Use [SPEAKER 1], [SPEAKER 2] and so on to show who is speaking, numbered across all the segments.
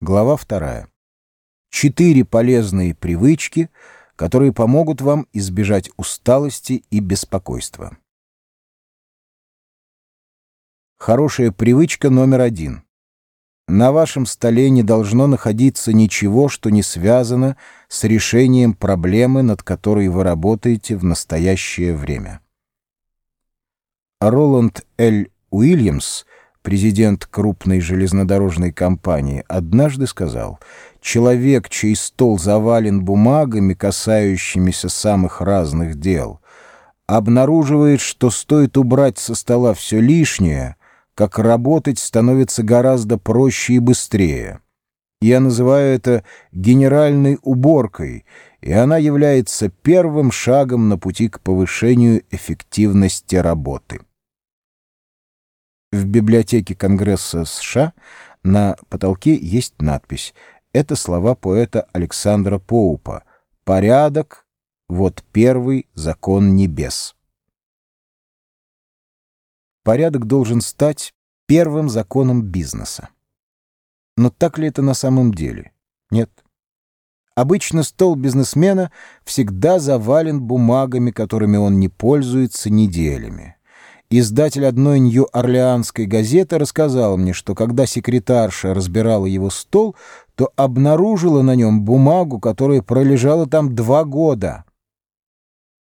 [SPEAKER 1] Глава вторая. Четыре полезные привычки, которые помогут вам избежать усталости и беспокойства. Хорошая привычка номер один. На вашем столе не должно находиться ничего, что не связано с решением проблемы, над которой вы работаете в настоящее время. Роланд Л. Уильямс – президент крупной железнодорожной компании, однажды сказал, «Человек, чей стол завален бумагами, касающимися самых разных дел, обнаруживает, что стоит убрать со стола все лишнее, как работать становится гораздо проще и быстрее. Я называю это генеральной уборкой, и она является первым шагом на пути к повышению эффективности работы. В библиотеке Конгресса США на потолке есть надпись. Это слова поэта Александра Поупа. «Порядок — вот первый закон небес». Порядок должен стать первым законом бизнеса. Но так ли это на самом деле? Нет. Обычно стол бизнесмена всегда завален бумагами, которыми он не пользуется неделями. Издатель одной Нью-Орлеанской газеты рассказал мне, что когда секретарша разбирала его стол, то обнаружила на нем бумагу, которая пролежала там два года.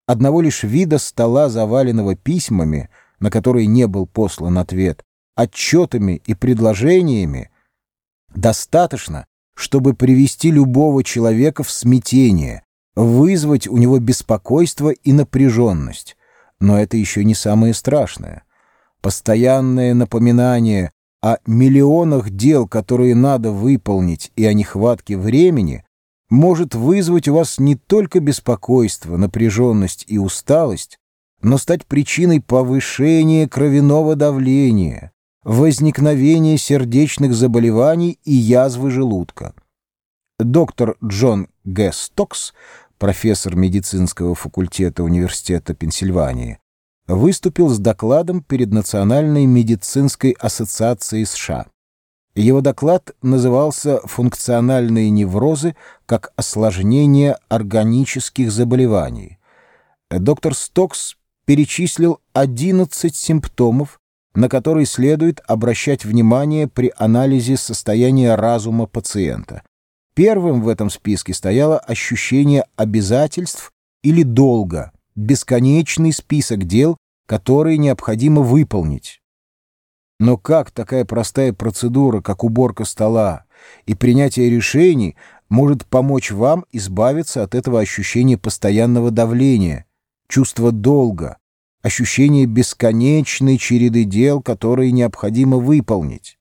[SPEAKER 1] Одного лишь вида стола, заваленного письмами, на которые не был послан ответ, отчетами и предложениями, достаточно, чтобы привести любого человека в смятение, вызвать у него беспокойство и напряженность. Но это еще не самое страшное. Постоянное напоминание о миллионах дел, которые надо выполнить, и о нехватке времени, может вызвать у вас не только беспокойство, напряженность и усталость, но стать причиной повышения кровяного давления, возникновения сердечных заболеваний и язвы желудка. Доктор Джон Г. Стокс профессор медицинского факультета Университета Пенсильвании, выступил с докладом перед Национальной медицинской ассоциацией США. Его доклад назывался «Функциональные неврозы как осложнение органических заболеваний». Доктор Стокс перечислил 11 симптомов, на которые следует обращать внимание при анализе состояния разума пациента. Первым в этом списке стояло ощущение обязательств или долга, бесконечный список дел, которые необходимо выполнить. Но как такая простая процедура, как уборка стола и принятие решений, может помочь вам избавиться от этого ощущения постоянного давления, чувства долга, ощущения бесконечной череды дел, которые необходимо выполнить?